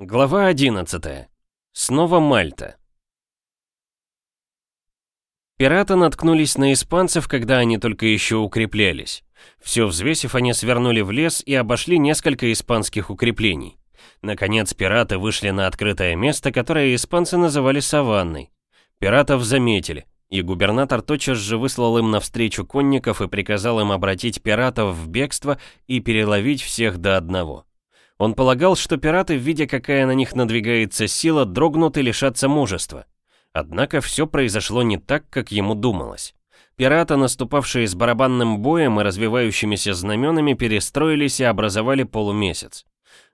Глава 11. Снова Мальта. Пираты наткнулись на испанцев, когда они только еще укреплялись. Все взвесив, они свернули в лес и обошли несколько испанских укреплений. Наконец, пираты вышли на открытое место, которое испанцы называли саванной. Пиратов заметили, и губернатор тотчас же выслал им навстречу конников и приказал им обратить пиратов в бегство и переловить всех до одного. Он полагал, что пираты, видя, какая на них надвигается сила, дрогнут и лишатся мужества. Однако все произошло не так, как ему думалось. Пираты, наступавшие с барабанным боем и развивающимися знаменами, перестроились и образовали полумесяц.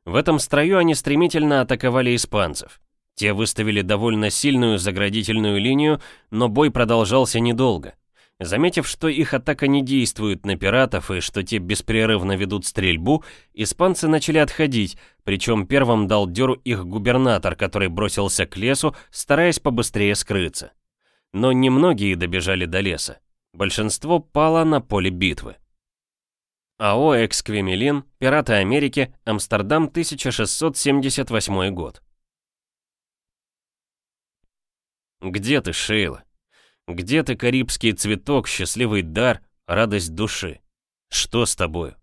В этом строю они стремительно атаковали испанцев. Те выставили довольно сильную заградительную линию, но бой продолжался недолго. Заметив, что их атака не действует на пиратов и что те беспрерывно ведут стрельбу, испанцы начали отходить, причем первым дал дёру их губернатор, который бросился к лесу, стараясь побыстрее скрыться. Но немногие добежали до леса. Большинство пало на поле битвы. АО «Эксквемелин», «Пираты Америки», Амстердам, 1678 год. «Где ты, Шейла?» Где ты, карибский цветок, счастливый дар, радость души? Что с тобою?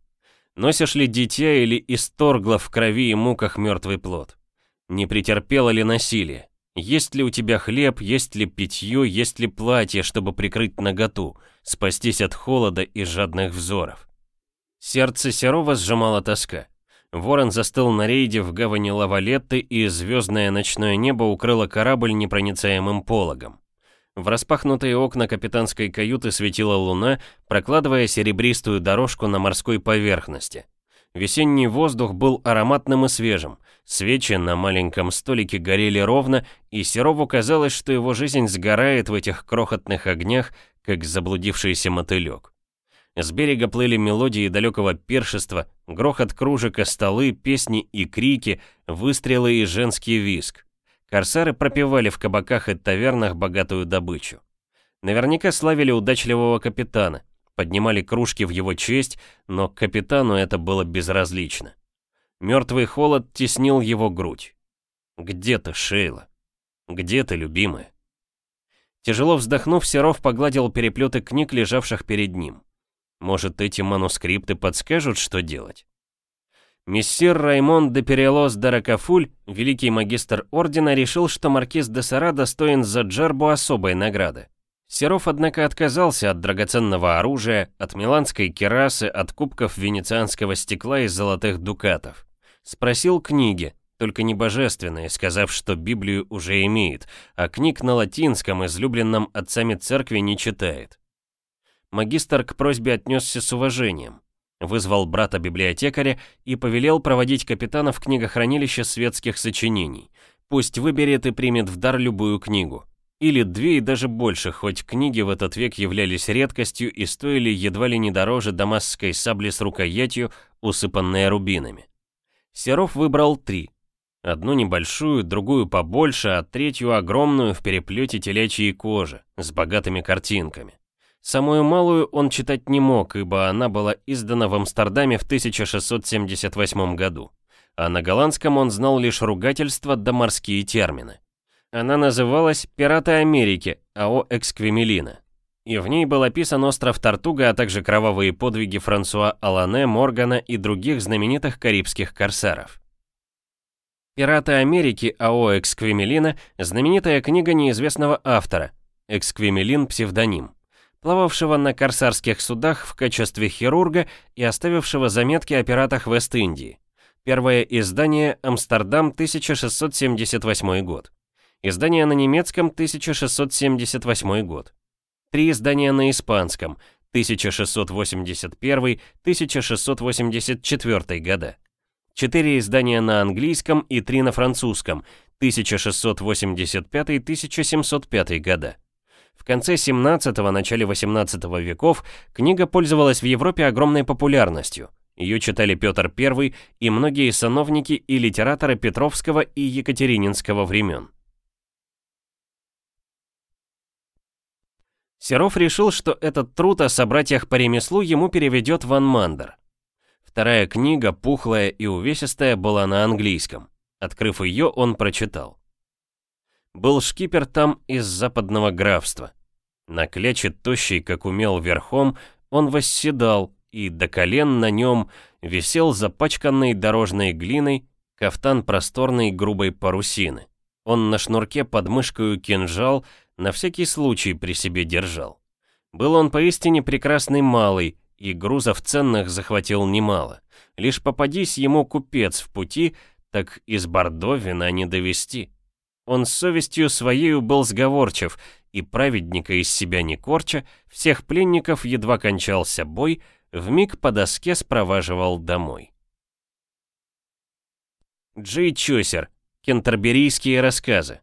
Носишь ли дитя или исторгла в крови и муках мертвый плод? Не претерпела ли насилие? Есть ли у тебя хлеб, есть ли питье, есть ли платье, чтобы прикрыть наготу, спастись от холода и жадных взоров? Сердце Серова сжимала тоска. Ворон застыл на рейде в гавани Лавалетты, и звездное ночное небо укрыло корабль непроницаемым пологом. В распахнутые окна капитанской каюты светила луна, прокладывая серебристую дорожку на морской поверхности. Весенний воздух был ароматным и свежим. Свечи на маленьком столике горели ровно, и Серову казалось, что его жизнь сгорает в этих крохотных огнях, как заблудившийся мотылек. С берега плыли мелодии далекого пиршества, грохот кружек о столы, песни и крики, выстрелы и женский виск. Корсары пропивали в кабаках и тавернах богатую добычу. Наверняка славили удачливого капитана, поднимали кружки в его честь, но капитану это было безразлично. Мертвый холод теснил его грудь. «Где ты, Шейла? Где ты, любимая?» Тяжело вздохнув, Серов погладил переплеты книг, лежавших перед ним. «Может, эти манускрипты подскажут, что делать?» Мессир Раймон де Перелос де Ракафуль, великий магистр ордена, решил, что маркиз де Сара достоин за Джербу особой награды. Серов, однако, отказался от драгоценного оружия, от миланской керасы, от кубков венецианского стекла и золотых дукатов. Спросил книги, только не божественные, сказав, что Библию уже имеет, а книг на латинском, излюбленном отцами церкви, не читает. Магистр к просьбе отнесся с уважением вызвал брата-библиотекаря и повелел проводить капитана в книгохранилище светских сочинений. Пусть выберет и примет в дар любую книгу. Или две и даже больше, хоть книги в этот век являлись редкостью и стоили едва ли не дороже дамасской сабли с рукоятью, усыпанной рубинами. Серов выбрал три. Одну небольшую, другую побольше, а третью огромную в переплете телячьей кожи, с богатыми картинками. Самую малую он читать не мог, ибо она была издана в Амстердаме в 1678 году, а на голландском он знал лишь ругательства да морские термины. Она называлась «Пираты Америки» АО «Эксквемелина», и в ней был описан остров Тартуга, а также кровавые подвиги Франсуа Алане, Моргана и других знаменитых карибских корсаров. «Пираты Америки» АО «Эксквемелина» — знаменитая книга неизвестного автора, «Эксквемелин» — псевдоним плававшего на корсарских судах в качестве хирурга и оставившего заметки о пиратах Вест-Индии. Первое издание «Амстердам, 1678 год». Издание на немецком 1678 год. Три издания на испанском 1681-1684 года. Четыре издания на английском и три на французском 1685-1705 года. Конце 17-го, начале 18 веков книга пользовалась в Европе огромной популярностью. Ее читали Петр I и многие сановники и литераторы Петровского и Екатерининского времен. Серов решил, что этот труд о собратьях по ремеслу ему переведет Ван Мандер. Вторая книга, пухлая и увесистая, была на английском. Открыв ее, он прочитал. Был шкипер там из западного графства. На кляче тощий, как умел верхом, он восседал, и до колен на нем висел запачканный дорожной глиной кафтан просторной грубой парусины. Он на шнурке под мышкою кинжал на всякий случай при себе держал. Был он поистине прекрасный малый, и грузов ценных захватил немало. Лишь попадись ему купец в пути, так из Бордо вина не довести. Он с совестью своею был сговорчив, и праведника из себя не корча, всех пленников едва кончался бой, в миг по доске спроваживал домой. Джей Чосер. Кентерберийские рассказы.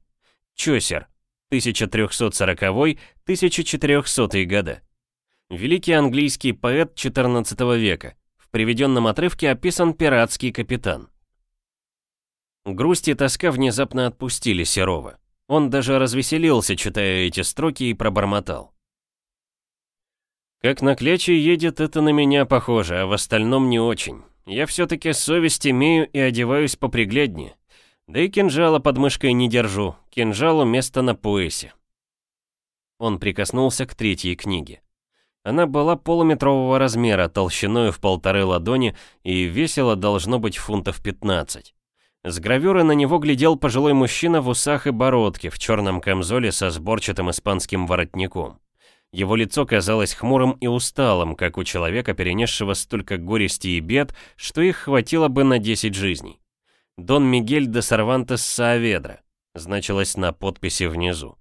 Чосер. 1340-1400 года. Великий английский поэт XIV века. В приведенном отрывке описан пиратский капитан. Грусть и тоска внезапно отпустили Серова. Он даже развеселился, читая эти строки, и пробормотал. «Как на кляче едет, это на меня похоже, а в остальном не очень. Я все-таки совесть имею и одеваюсь попригляднее. Да и кинжала под мышкой не держу, кинжалу место на поясе». Он прикоснулся к третьей книге. Она была полуметрового размера, толщиной в полторы ладони и весила должно быть фунтов 15. С гравюры на него глядел пожилой мужчина в усах и бородке, в черном камзоле со сборчатым испанским воротником. Его лицо казалось хмурым и усталым, как у человека, перенесшего столько горести и бед, что их хватило бы на 10 жизней. «Дон Мигель де Сарвантес Сааведра» значилось на подписи внизу.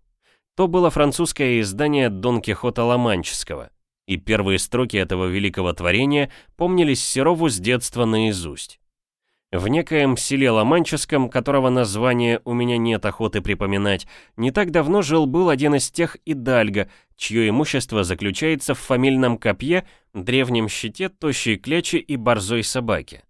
То было французское издание Дон Кихота Ломанческого, и первые строки этого великого творения помнились Серову с детства наизусть. В некоем селе Ломанческом, которого название у меня нет охоты припоминать, не так давно жил-был один из тех Идальго, чье имущество заключается в фамильном копье, древнем щите, тощей клячи и борзой собаке.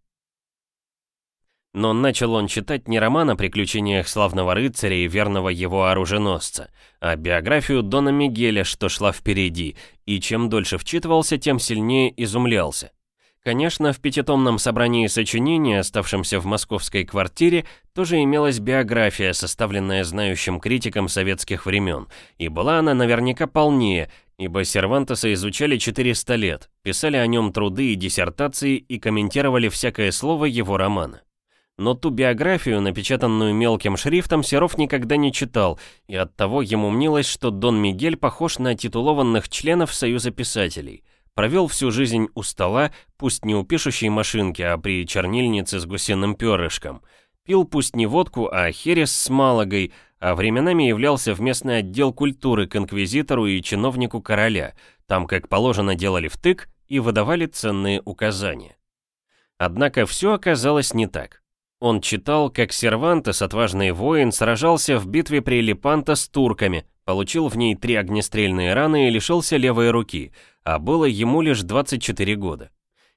Но начал он читать не роман о приключениях славного рыцаря и верного его оруженосца, а биографию Дона Мигеля, что шла впереди, и чем дольше вчитывался, тем сильнее изумлялся. Конечно, в пятитомном собрании сочинений, оставшемся в московской квартире, тоже имелась биография, составленная знающим критиком советских времен, и была она наверняка полнее, ибо Сервантеса изучали 400 лет, писали о нем труды и диссертации и комментировали всякое слово его романа. Но ту биографию, напечатанную мелким шрифтом, Серов никогда не читал, и оттого ему мнилось, что Дон Мигель похож на титулованных членов Союза писателей – Провел всю жизнь у стола, пусть не у пишущей машинки, а при чернильнице с гусиным перышком. Пил пусть не водку, а херес с малагой, а временами являлся в местный отдел культуры к инквизитору и чиновнику короля. Там, как положено, делали втык и выдавали ценные указания. Однако все оказалось не так. Он читал, как Сервантес, отважный воин, сражался в битве при Лепанто с турками, получил в ней три огнестрельные раны и лишился левой руки, а было ему лишь 24 года.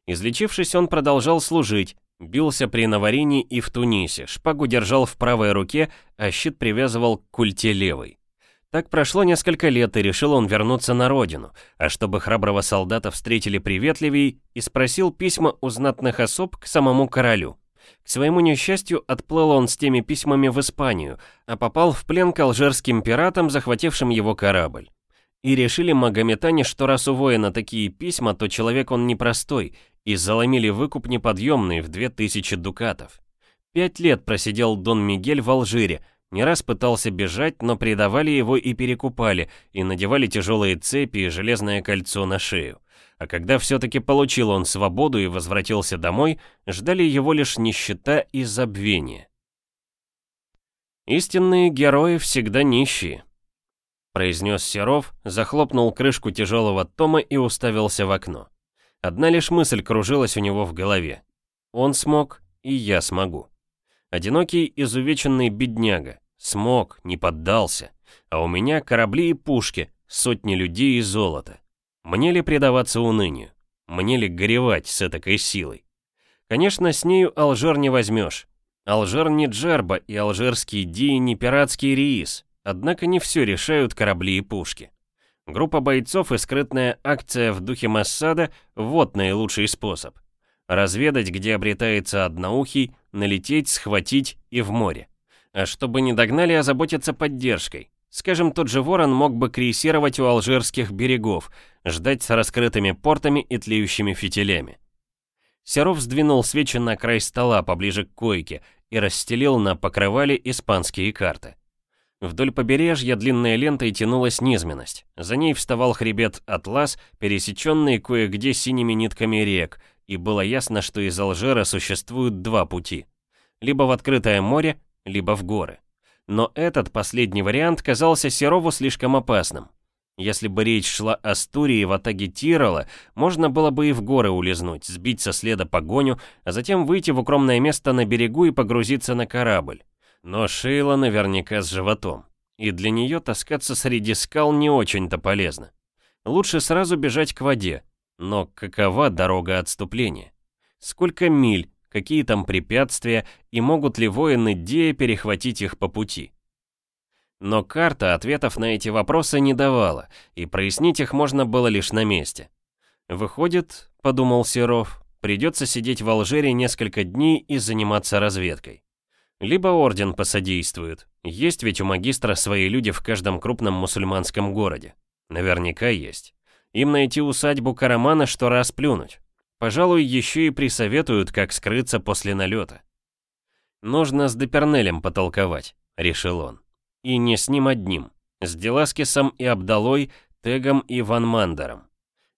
Излечившись, он продолжал служить, бился при Наварине и в Тунисе, шпагу держал в правой руке, а щит привязывал к культе левой. Так прошло несколько лет, и решил он вернуться на родину, а чтобы храброго солдата встретили приветливей, и спросил письма у знатных особ к самому королю. К своему несчастью, отплыл он с теми письмами в Испанию, а попал в плен к алжирским пиратам, захватившим его корабль. И решили магометане, что раз у воина такие письма, то человек он непростой, и заломили выкуп неподъемный в две тысячи дукатов. Пять лет просидел Дон Мигель в Алжире, не раз пытался бежать, но предавали его и перекупали, и надевали тяжелые цепи и железное кольцо на шею. А когда все-таки получил он свободу и возвратился домой, ждали его лишь нищета и забвение. «Истинные герои всегда нищие», — произнес Серов, захлопнул крышку тяжелого тома и уставился в окно. Одна лишь мысль кружилась у него в голове. Он смог, и я смогу. Одинокий, изувеченный бедняга. Смог, не поддался. А у меня корабли и пушки, сотни людей и золото. Мне ли предаваться унынию? Мне ли горевать с этакой силой? Конечно, с нею Алжир не возьмешь. Алжир не Джерба и алжирский Ди не пиратский Риис. Однако не все решают корабли и пушки. Группа бойцов и скрытная акция в духе Массада – вот наилучший способ. Разведать, где обретается одноухий, налететь, схватить и в море. А чтобы не догнали, озаботиться поддержкой. Скажем, тот же Ворон мог бы крейсировать у алжирских берегов, ждать с раскрытыми портами и тлеющими фитилями. Серов сдвинул свечи на край стола поближе к койке и расстелил на покрывале испанские карты. Вдоль побережья длинной лентой тянулась низменность. За ней вставал хребет Атлас, пересеченный кое-где синими нитками рек, и было ясно, что из Алжира существуют два пути. Либо в открытое море, либо в горы. Но этот последний вариант казался Серову слишком опасным. Если бы речь шла о Стурии в атаге Тирола, можно было бы и в горы улизнуть, сбить со следа погоню, а затем выйти в укромное место на берегу и погрузиться на корабль. Но Шейла наверняка с животом, и для нее таскаться среди скал не очень-то полезно. Лучше сразу бежать к воде, но какова дорога отступления? Сколько миль, какие там препятствия, и могут ли воины Дея перехватить их по пути? Но карта ответов на эти вопросы не давала, и прояснить их можно было лишь на месте. Выходит, подумал Серов, придется сидеть в Алжире несколько дней и заниматься разведкой. Либо орден посодействует, есть ведь у магистра свои люди в каждом крупном мусульманском городе. Наверняка есть. Им найти усадьбу Карамана, что раз плюнуть. Пожалуй, еще и присоветуют, как скрыться после налета. Нужно с Депернелем потолковать, решил он. И не с ним одним. С Деласкисом и Абдалой, Тегом и Ван Мандером.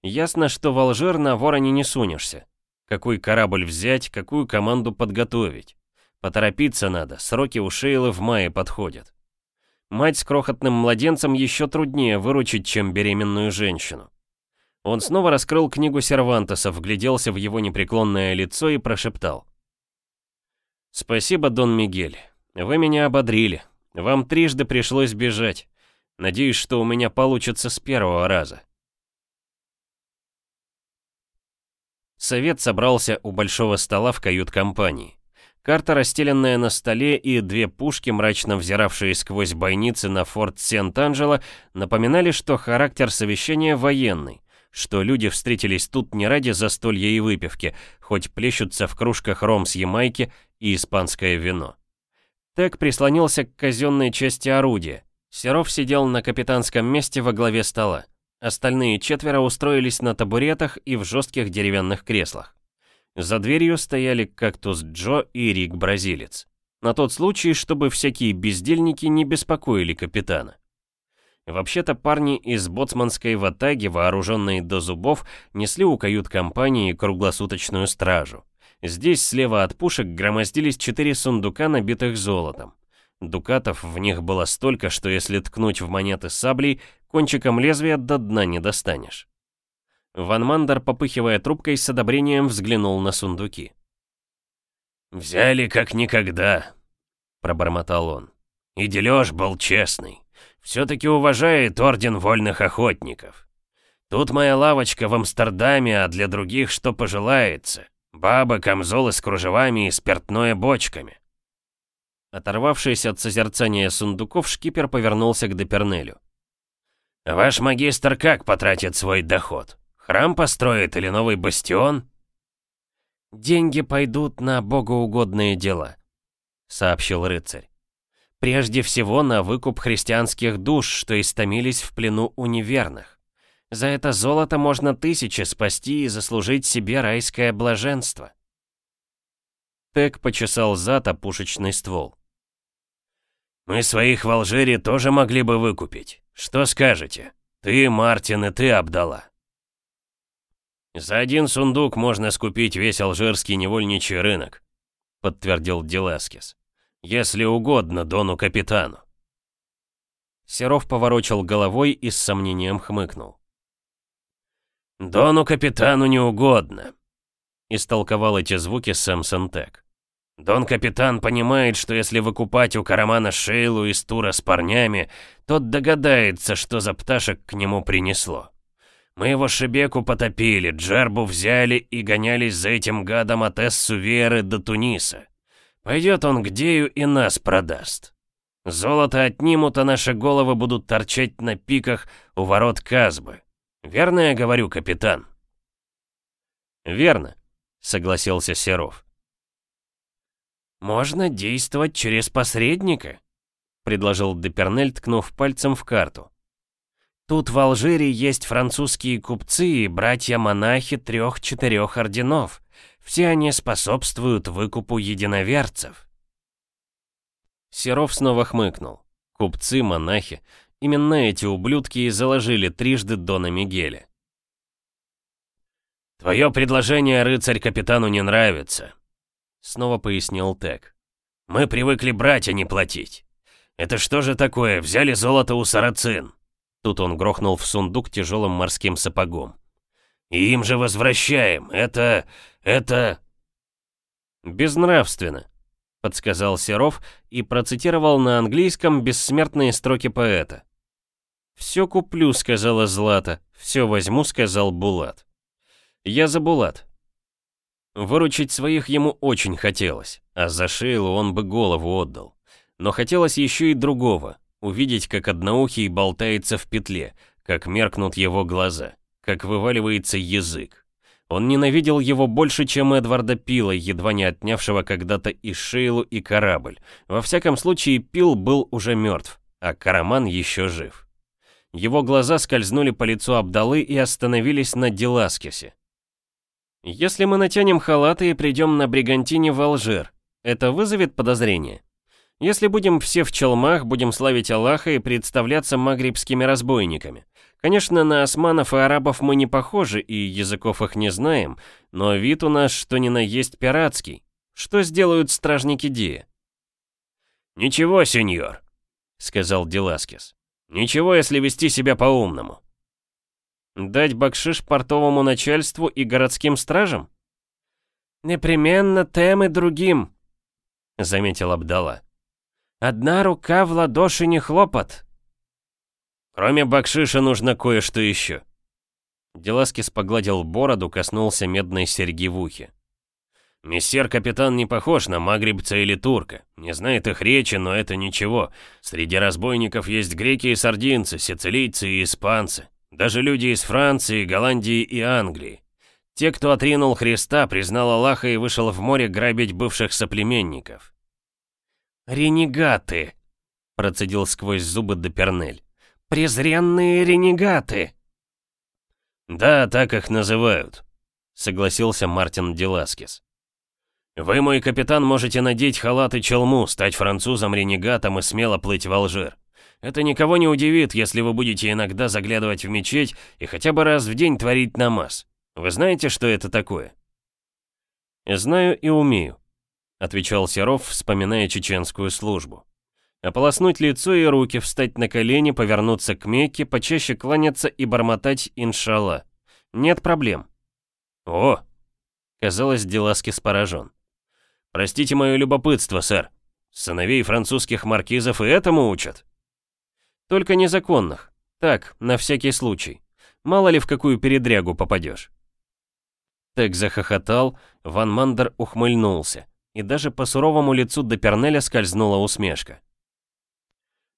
Ясно, что в Алжир на вороне не сунешься. Какой корабль взять, какую команду подготовить. Поторопиться надо, сроки у Шейлы в мае подходят. Мать с крохотным младенцем еще труднее выручить, чем беременную женщину. Он снова раскрыл книгу Сервантеса, вгляделся в его непреклонное лицо и прошептал. «Спасибо, Дон Мигель. Вы меня ободрили. Вам трижды пришлось бежать. Надеюсь, что у меня получится с первого раза. Совет собрался у большого стола в кают-компании. Карта, расстеленная на столе, и две пушки, мрачно взиравшие сквозь бойницы на форт Сент-Анджело, напоминали, что характер совещания военный, что люди встретились тут не ради застолья и выпивки, хоть плещутся в кружках ром с Ямайки и испанское вино. Тек прислонился к казенной части орудия. Серов сидел на капитанском месте во главе стола. Остальные четверо устроились на табуретах и в жестких деревянных креслах. За дверью стояли кактус Джо и Рик-бразилец. На тот случай, чтобы всякие бездельники не беспокоили капитана. Вообще-то парни из боцманской ватаги, вооруженные до зубов, несли у кают-компании круглосуточную стражу. Здесь слева от пушек громоздились четыре сундука, набитых золотом. Дукатов в них было столько, что если ткнуть в монеты саблей, кончиком лезвия до дна не достанешь. Ван Мандер, попыхивая трубкой, с одобрением взглянул на сундуки. «Взяли как никогда», — пробормотал он. «И дележ был честный. Все-таки уважает Орден Вольных Охотников. Тут моя лавочка в Амстердаме, а для других что пожелается. Баба, камзолы с кружевами и спиртное бочками. Оторвавшись от созерцания сундуков, шкипер повернулся к Депернелю. «Ваш магистр как потратит свой доход? Храм построит или новый бастион?» «Деньги пойдут на богоугодные дела», — сообщил рыцарь. «Прежде всего на выкуп христианских душ, что истомились в плену у неверных. За это золото можно тысячи спасти и заслужить себе райское блаженство. Тек почесал зад о пушечный ствол. «Мы своих в Алжире тоже могли бы выкупить. Что скажете? Ты, Мартин, и ты, Абдала». «За один сундук можно скупить весь алжирский невольничий рынок», подтвердил Деласкис. «Если угодно Дону Капитану». Серов поворочил головой и с сомнением хмыкнул. «Дону капитану не угодно», — истолковал эти звуки Сэмсон Тек. «Дон капитан понимает, что если выкупать у Карамана Шейлу из тура с парнями, тот догадается, что за пташек к нему принесло. Мы его Шебеку потопили, Джербу взяли и гонялись за этим гадом от Эссу-Веры до Туниса. Пойдет он к Дею и нас продаст. Золото отнимут, а наши головы будут торчать на пиках у ворот Казбы. Верно я говорю, капитан?» «Верно», — согласился Серов. «Можно действовать через посредника», — предложил Депернель, ткнув пальцем в карту. «Тут в Алжире есть французские купцы и братья-монахи трех-четырех орденов. Все они способствуют выкупу единоверцев». Серов снова хмыкнул. Купцы, монахи. Именно эти ублюдки и заложили трижды Дона Мигеля. «Твое предложение, рыцарь, капитану не нравится», — снова пояснил Тек. «Мы привыкли брать, а не платить. Это что же такое, взяли золото у сарацин?» Тут он грохнул в сундук тяжелым морским сапогом. «И им же возвращаем, это... это...» «Безнравственно», — подсказал Серов и процитировал на английском бессмертные строки поэта. «Все куплю», — сказала Злата, — «все возьму», — сказал Булат. «Я за Булат». Выручить своих ему очень хотелось, а за Шейлу он бы голову отдал. Но хотелось еще и другого — увидеть, как одноухий болтается в петле, как меркнут его глаза, как вываливается язык. Он ненавидел его больше, чем Эдварда Пила, едва не отнявшего когда-то и Шейлу, и корабль. Во всяком случае, Пил был уже мертв, а Караман еще жив. Его глаза скользнули по лицу Абдалы и остановились на Деласкесе. «Если мы натянем халаты и придем на Бригантине в Алжир, это вызовет подозрение? Если будем все в челмах, будем славить Аллаха и представляться магрибскими разбойниками. Конечно, на османов и арабов мы не похожи и языков их не знаем, но вид у нас что ни на есть пиратский. Что сделают стражники Дия?» «Ничего, сеньор», — сказал Деласкес. Ничего, если вести себя по-умному. Дать бакшиш портовому начальству и городским стражам? Непременно тем и другим, заметил Абдала. Одна рука в ладоши не хлопот. Кроме бакшиша нужно кое-что еще. Деласкис погладил бороду, коснулся медной серьги в ухе. Мессер-капитан не похож на магрибца или турка. Не знает их речи, но это ничего. Среди разбойников есть греки и сардинцы, сицилийцы и испанцы. Даже люди из Франции, Голландии и Англии. Те, кто отринул Христа, признал Аллаха и вышел в море грабить бывших соплеменников. «Ренегаты!» — процедил сквозь зубы Депернель. «Презренные ренегаты!» «Да, так их называют», — согласился Мартин Деласкис. Вы, мой капитан, можете надеть халат и челму, стать французом-ренегатом и смело плыть в Алжир. Это никого не удивит, если вы будете иногда заглядывать в мечеть и хотя бы раз в день творить намаз. Вы знаете, что это такое? «Знаю и умею», — отвечал Серов, вспоминая чеченскую службу. Ополоснуть лицо и руки, встать на колени, повернуться к Мекке, почаще кланяться и бормотать «Иншалла». Нет проблем. «О!» Казалось, Деласкис поражен. Простите мое любопытство, сэр. Сыновей французских маркизов и этому учат? Только незаконных. Так, на всякий случай. Мало ли в какую передрягу попадешь. Тек захохотал, Ван Мандер ухмыльнулся, и даже по суровому лицу Депернеля скользнула усмешка.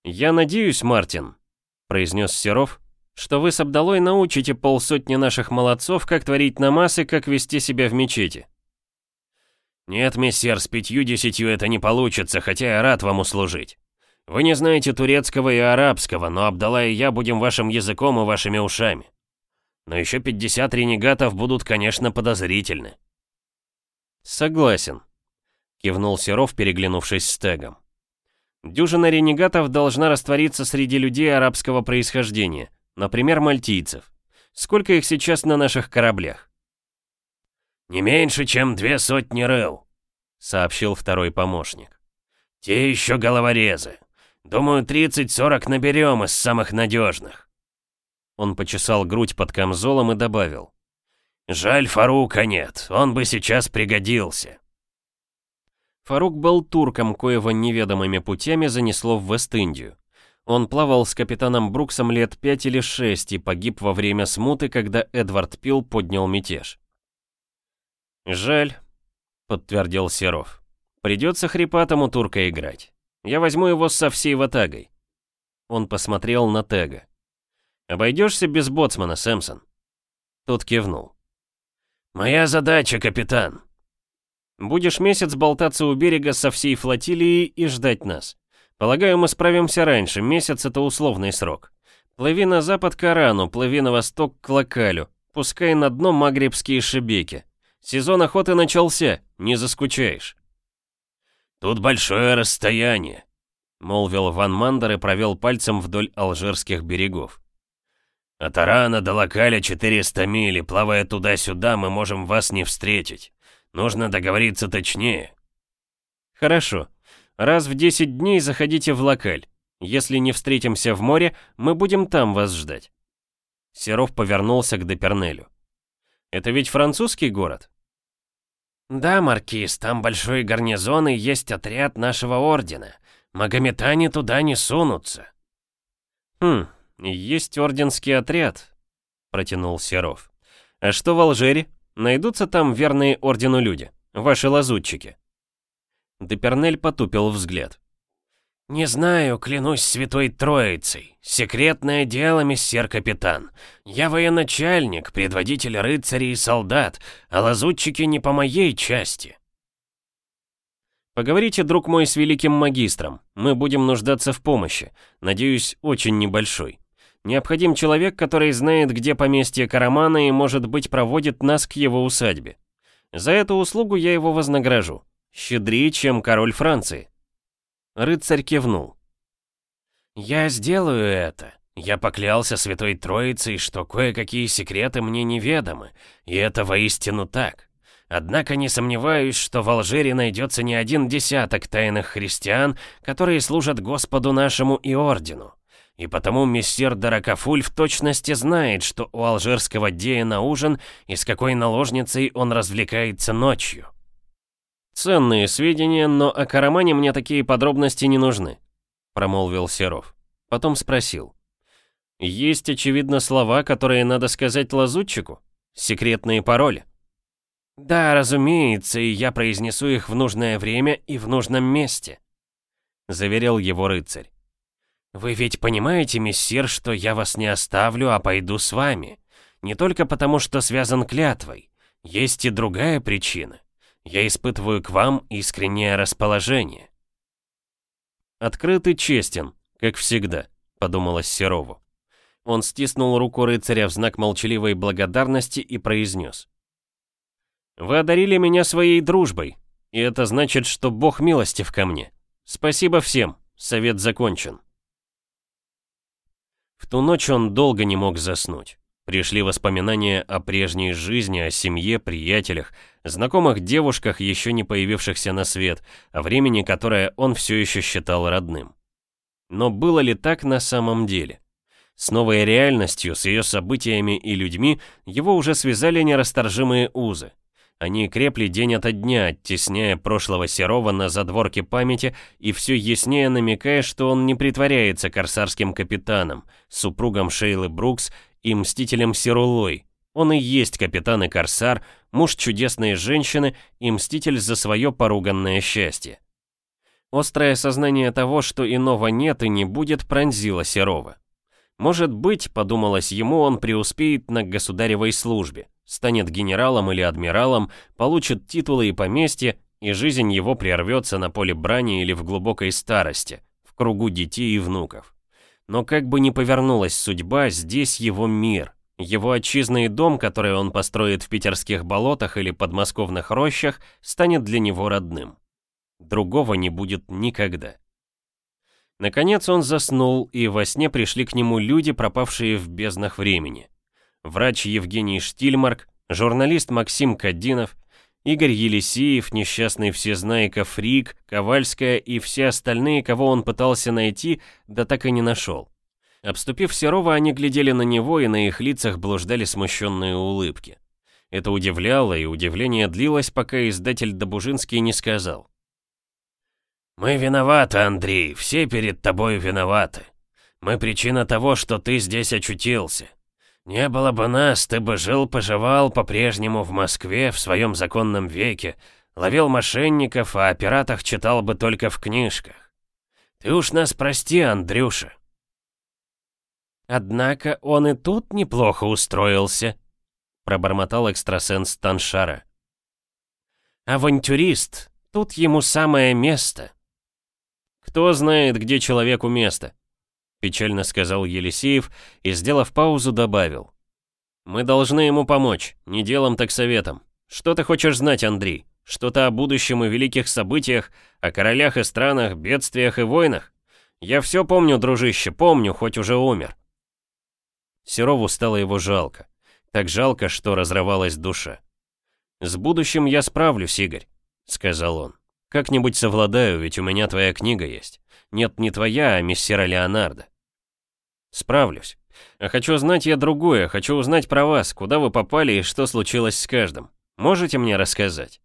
«Я надеюсь, Мартин», — произнес Серов, «что вы с Абдалой научите полсотни наших молодцов, как творить намаз и как вести себя в мечети. «Нет, мессер, с пятью-десятью это не получится, хотя я рад вам услужить. Вы не знаете турецкого и арабского, но Абдалла и я будем вашим языком и вашими ушами. Но еще 50 ренегатов будут, конечно, подозрительны». «Согласен», — кивнул Серов, переглянувшись с Тегом. «Дюжина ренегатов должна раствориться среди людей арабского происхождения, например, мальтийцев. Сколько их сейчас на наших кораблях?» «Не меньше, чем две сотни рыл», — сообщил второй помощник. «Те еще головорезы. Думаю, 30-40 наберем из самых надежных». Он почесал грудь под камзолом и добавил. «Жаль, Фарука нет, он бы сейчас пригодился». Фарук был турком, коего неведомыми путями занесло в Вест-Индию. Он плавал с капитаном Бруксом лет пять или шесть и погиб во время смуты, когда Эдвард Пил поднял мятеж. «Жаль», — подтвердил Серов. «Придется хрипатому турка играть. Я возьму его со всей ватагой». Он посмотрел на Тега. «Обойдешься без боцмана, Сэмсон?» Тот кивнул. «Моя задача, капитан». «Будешь месяц болтаться у берега со всей флотилией и ждать нас. Полагаю, мы справимся раньше, месяц — это условный срок. Плыви на запад к Арану, плыви на восток к Локалю, пускай на дно магрибские шибеки. Сезон охоты начался, не заскучаешь». «Тут большое расстояние», — молвил Ван Мандер и провел пальцем вдоль алжирских берегов. «От Арана до Локаля 400 миль, плавая туда-сюда, мы можем вас не встретить. Нужно договориться точнее». «Хорошо. Раз в 10 дней заходите в Локаль. Если не встретимся в море, мы будем там вас ждать». Серов повернулся к Депернелю. «Это ведь французский город?» «Да, Маркиз, там большой гарнизон и есть отряд нашего ордена. Магометане туда не сунутся». «Хм, есть орденский отряд», — протянул Серов. «А что в Алжире? Найдутся там верные ордену люди, ваши лазутчики?» Депернель потупил взгляд. «Не знаю, клянусь святой троицей. Секретное дело, мессер капитан. Я военачальник, предводитель рыцарей и солдат, а лазутчики не по моей части». «Поговорите, друг мой, с великим магистром. Мы будем нуждаться в помощи. Надеюсь, очень небольшой. Необходим человек, который знает, где поместье Карамана и, может быть, проводит нас к его усадьбе. За эту услугу я его вознагражу. Щедрее, чем король Франции». Рыцарь кивнул. «Я сделаю это. Я поклялся Святой Троицей, что кое-какие секреты мне неведомы, и это воистину так. Однако не сомневаюсь, что в Алжире найдется не один десяток тайных христиан, которые служат Господу нашему и Ордену. И потому мессир Даракафуль в точности знает, что у алжирского дея на ужин и с какой наложницей он развлекается ночью. «Ценные сведения, но о Карамане мне такие подробности не нужны», — промолвил Серов. Потом спросил. «Есть, очевидно, слова, которые надо сказать лазутчику? Секретные пароли?» «Да, разумеется, и я произнесу их в нужное время и в нужном месте», — заверил его рыцарь. «Вы ведь понимаете, мессир, что я вас не оставлю, а пойду с вами. Не только потому, что связан клятвой. Есть и другая причина. Я испытываю к вам искреннее расположение». «Открыт и честен, как всегда», — подумалось Серову. Он стиснул руку рыцаря в знак молчаливой благодарности и произнес. «Вы одарили меня своей дружбой, и это значит, что Бог милостив ко мне. Спасибо всем, совет закончен». В ту ночь он долго не мог заснуть. Пришли воспоминания о прежней жизни, о семье, приятелях, знакомых девушках, еще не появившихся на свет, о времени, которое он все еще считал родным. Но было ли так на самом деле? С новой реальностью, с ее событиями и людьми его уже связали нерасторжимые узы. Они крепли день ото дня, оттесняя прошлого Серова на задворке памяти и все яснее намекая, что он не притворяется корсарским капитаном, супругом Шейлы Брукс и мстителем Серулой. Он и есть капитан и корсар, муж чудесной женщины и мститель за свое поруганное счастье. Острое сознание того, что иного нет и не будет, пронзило Серова. Может быть, подумалось ему, он преуспеет на государевой службе станет генералом или адмиралом, получит титулы и поместье, и жизнь его прервется на поле брани или в глубокой старости, в кругу детей и внуков. Но как бы ни повернулась судьба, здесь его мир, его отчизный дом, который он построит в питерских болотах или подмосковных рощах, станет для него родным. Другого не будет никогда. Наконец он заснул, и во сне пришли к нему люди, пропавшие в безднах времени врач Евгений Штильмарк, журналист Максим Кадинов, Игорь Елисеев, несчастный всезнайка Фрик, Ковальская и все остальные, кого он пытался найти, да так и не нашел. Обступив Серова, они глядели на него, и на их лицах блуждали смущенные улыбки. Это удивляло, и удивление длилось, пока издатель Добужинский не сказал. «Мы виноваты, Андрей, все перед тобой виноваты. Мы причина того, что ты здесь очутился. Не было бы нас, ты бы жил-поживал по-прежнему в Москве в своем законном веке, ловил мошенников, а о пиратах читал бы только в книжках. Ты уж нас прости, Андрюша. Однако он и тут неплохо устроился, пробормотал экстрасенс Таншара. «Авантюрист, тут ему самое место». «Кто знает, где человеку место?» Печально сказал Елисеев и, сделав паузу, добавил. «Мы должны ему помочь, не делом, так советом. Что ты хочешь знать, Андрей? Что-то о будущем и великих событиях, о королях и странах, бедствиях и войнах? Я все помню, дружище, помню, хоть уже умер». Серову стало его жалко. Так жалко, что разрывалась душа. «С будущим я справлюсь, Игорь», — сказал он. «Как-нибудь совладаю, ведь у меня твоя книга есть. Нет, не твоя, а миссера Леонардо». «Справлюсь. А хочу знать я другое, хочу узнать про вас, куда вы попали и что случилось с каждым. Можете мне рассказать?»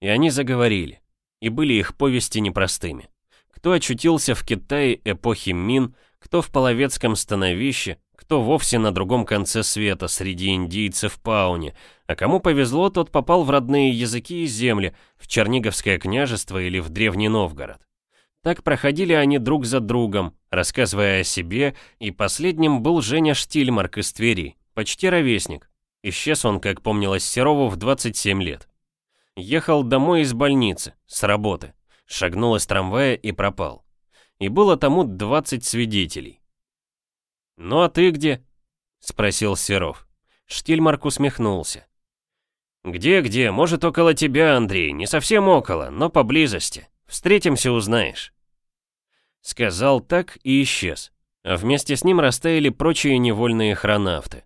И они заговорили. И были их повести непростыми. Кто очутился в Китае эпохи Мин, кто в Половецком становище, кто вовсе на другом конце света, среди индийцев Пауни, а кому повезло, тот попал в родные языки и земли, в Черниговское княжество или в Древний Новгород. Так проходили они друг за другом, рассказывая о себе, и последним был Женя Штильмарк из Твери, почти ровесник. Исчез он, как помнилось Серову, в 27 лет. Ехал домой из больницы, с работы, шагнул из трамвая и пропал. И было тому 20 свидетелей. «Ну а ты где?» — спросил Серов. Штильмарк усмехнулся. «Где-где? Может, около тебя, Андрей. Не совсем около, но поблизости. Встретимся, узнаешь». Сказал так и исчез. А вместе с ним растаяли прочие невольные хронавты.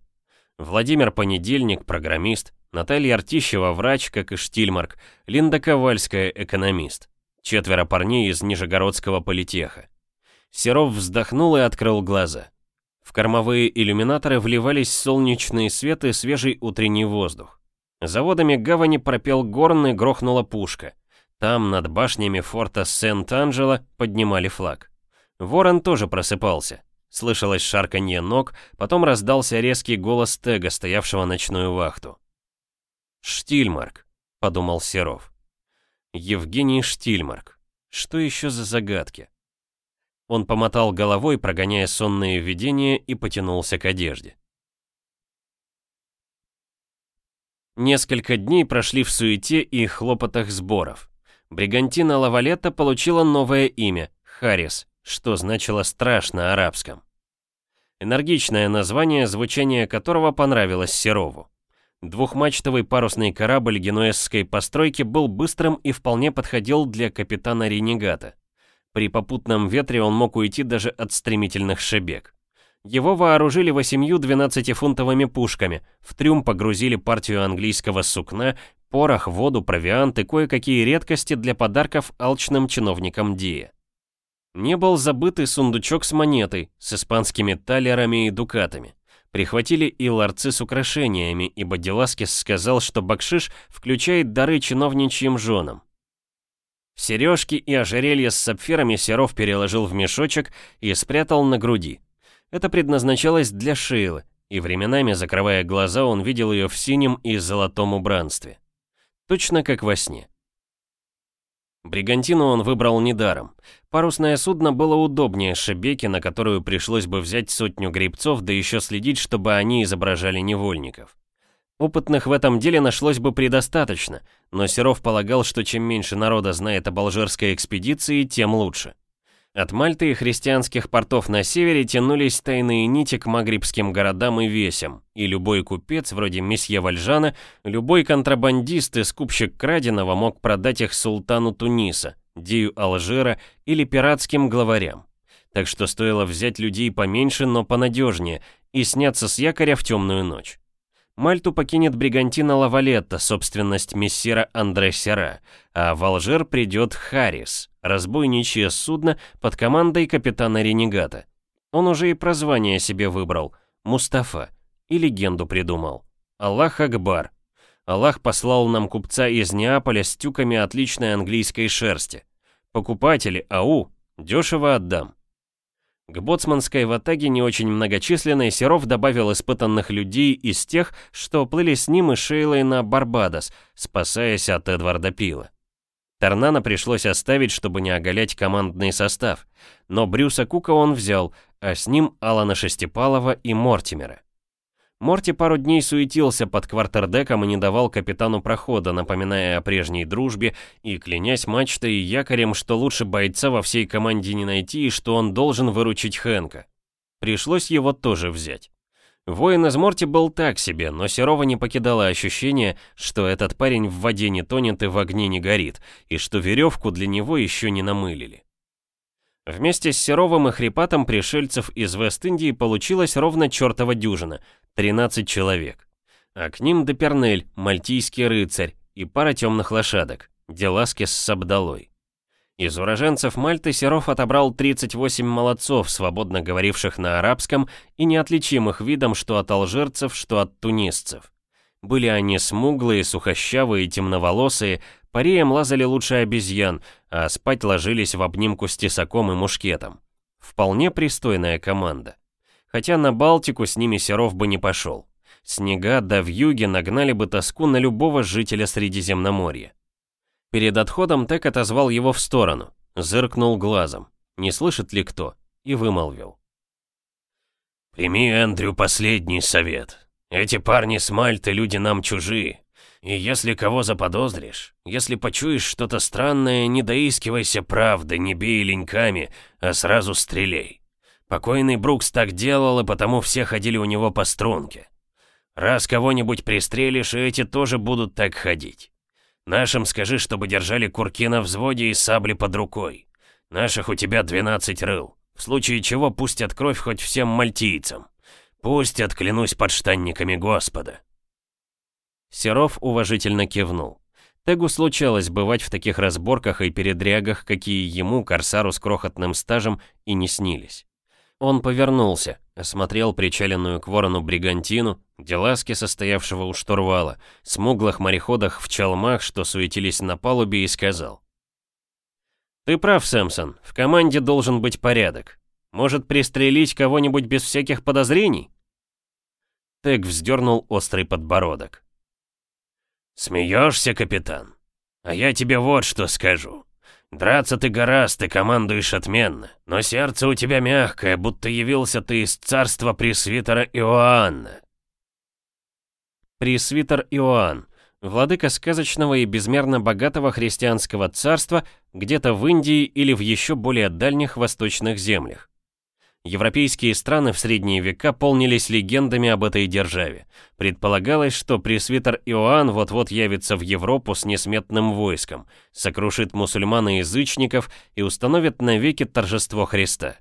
Владимир Понедельник, программист, Наталья Артищева, врач, как и Штильмарк, Линда Ковальская, экономист. Четверо парней из Нижегородского политеха. Серов вздохнул и открыл глаза. В кормовые иллюминаторы вливались солнечный свет и свежий утренний воздух. За водами гавани пропел горн и грохнула пушка. Там, над башнями форта Сент-Анджело, поднимали флаг. Ворон тоже просыпался. Слышалось шарканье ног, потом раздался резкий голос Тега, стоявшего ночную вахту. «Штильмарк», — подумал Серов. Евгений Штильмарк. Что еще за загадки? Он помотал головой, прогоняя сонные видения, и потянулся к одежде. Несколько дней прошли в суете и хлопотах сборов. Бригантина Лавалета получила новое имя – Харрис, что значило «страж» на арабском. Энергичное название, звучание которого понравилось Серову. Двухмачтовый парусный корабль генуэзской постройки был быстрым и вполне подходил для капитана-ренегата. При попутном ветре он мог уйти даже от стремительных шебек. Его вооружили восемью 12-фунтовыми пушками, в трюм погрузили партию английского сукна, порох, воду, провиант и кое-какие редкости для подарков алчным чиновникам Дия. Не был забыт и сундучок с монетой, с испанскими талерами и дукатами. Прихватили и ларцы с украшениями, ибо Деласкис сказал, что бакшиш включает дары чиновничьим женам. Сережки и ожерелье с сапфирами Серов переложил в мешочек и спрятал на груди. Это предназначалось для Шейлы, и временами, закрывая глаза, он видел ее в синем и золотом убранстве. Точно как во сне. Бригантину он выбрал недаром. Парусное судно было удобнее шебеки, на которую пришлось бы взять сотню гребцов, да еще следить, чтобы они изображали невольников. Опытных в этом деле нашлось бы предостаточно, но Серов полагал, что чем меньше народа знает об алжирской экспедиции, тем лучше. От Мальты и христианских портов на севере тянулись тайные нити к магрибским городам и весям, и любой купец, вроде месье Вальжана, любой контрабандист и скупщик краденого мог продать их султану Туниса, Дию Алжира или пиратским главарям. Так что стоило взять людей поменьше, но понадежнее, и сняться с якоря в темную ночь. Мальту покинет бригантина Лавалетта, собственность мессира Андре Сера, а в Алжир придет Харрис, разбойничье судно под командой капитана Ренегата. Он уже и прозвание себе выбрал – Мустафа, и легенду придумал. Аллах Акбар. Аллах послал нам купца из Неаполя с тюками отличной английской шерсти. Покупатели, ау, дешево отдам. К боцманской ватаге не очень многочисленной Серов добавил испытанных людей из тех, что плыли с ним и Шейлой на Барбадос, спасаясь от Эдварда Пила. Торнана пришлось оставить, чтобы не оголять командный состав, но Брюса Кука он взял, а с ним Алана Шестипалова и Мортимера. Морти пару дней суетился под квартердеком и не давал капитану прохода, напоминая о прежней дружбе и клянясь мачтой и якорем, что лучше бойца во всей команде не найти и что он должен выручить Хэнка. Пришлось его тоже взять. Воин из Морти был так себе, но Серова не покидало ощущение, что этот парень в воде не тонет и в огне не горит, и что веревку для него еще не намылили. Вместе с Серовым и Хрипатом пришельцев из Вест-Индии получилось ровно чертова дюжина, 13 человек. А к ним Депернель, мальтийский рыцарь и пара темных лошадок, Деласки с Сабдалой. Из уроженцев Мальты Серов отобрал 38 молодцов, свободно говоривших на арабском и неотличимых видом что от алжирцев, что от тунисцев. Были они смуглые, сухощавые, темноволосые, пареем лазали лучше обезьян, а спать ложились в обнимку с тесаком и мушкетом. Вполне пристойная команда. Хотя на Балтику с ними Серов бы не пошел. Снега да вьюги нагнали бы тоску на любого жителя Средиземноморья. Перед отходом Тек отозвал его в сторону, зыркнул глазом, не слышит ли кто, и вымолвил. «Прими, Эндрю, последний совет. Эти парни с Мальты люди нам чужие. И если кого заподозришь, если почуешь что-то странное, не доискивайся правды, не бей леньками, а сразу стреляй. Покойный Брукс так делал, и потому все ходили у него по струнке. Раз кого-нибудь пристрелишь, и эти тоже будут так ходить. Нашим скажи, чтобы держали курки на взводе и сабли под рукой. Наших у тебя 12 рыл. В случае чего пустят кровь хоть всем мальтийцам. Пусть отклянусь подштанниками Господа. Серов уважительно кивнул. Тегу случалось бывать в таких разборках и передрягах, какие ему, корсару с крохотным стажем, и не снились. Он повернулся, осмотрел причаленную к ворону бригантину, деласки, состоявшего у штурвала, смуглых мореходах в чалмах, что суетились на палубе, и сказал. «Ты прав, Сэмсон, в команде должен быть порядок. Может, пристрелить кого-нибудь без всяких подозрений?» Тег вздернул острый подбородок. «Смеешься, капитан? А я тебе вот что скажу. Драться ты гораздо, ты командуешь отменно, но сердце у тебя мягкое, будто явился ты из царства пресвитера Иоанна». Пресвитер Иоанн, владыка сказочного и безмерно богатого христианского царства где-то в Индии или в еще более дальних восточных землях. Европейские страны в средние века полнились легендами об этой державе. Предполагалось, что пресвитер Иоанн вот-вот явится в Европу с несметным войском, сокрушит мусульман и язычников и установит навеки торжество Христа.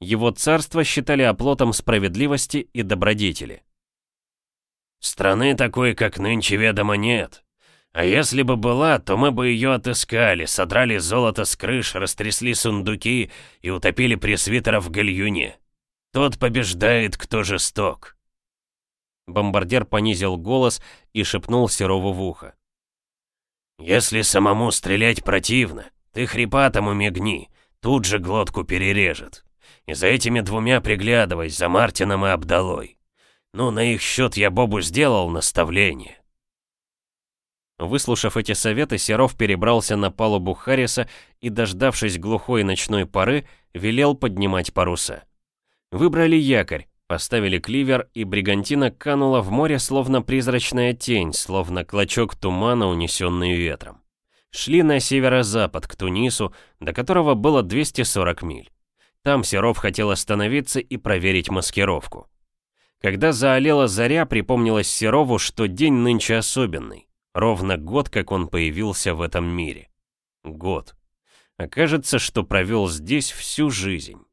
Его царство считали оплотом справедливости и добродетели. «Страны такой, как нынче, ведомо нет», а если бы была, то мы бы ее отыскали, содрали золото с крыш, растрясли сундуки и утопили пресвитера в гальюне. Тот побеждает, кто жесток. Бомбардир понизил голос и шепнул Серову в ухо. «Если самому стрелять противно, ты хрипатому мигни, тут же глотку перережет. И за этими двумя приглядывай, за Мартином и Абдалой. Ну, на их счет я Бобу сделал наставление». Выслушав эти советы, Серов перебрался на палубу Харриса и, дождавшись глухой ночной поры, велел поднимать паруса. Выбрали якорь, поставили кливер, и бригантина канула в море, словно призрачная тень, словно клочок тумана, унесенный ветром. Шли на северо-запад, к Тунису, до которого было 240 миль. Там Серов хотел остановиться и проверить маскировку. Когда заолела заря, припомнилось Серову, что день нынче особенный. Ровно год, как он появился в этом мире. Год. Окажется, что провел здесь всю жизнь.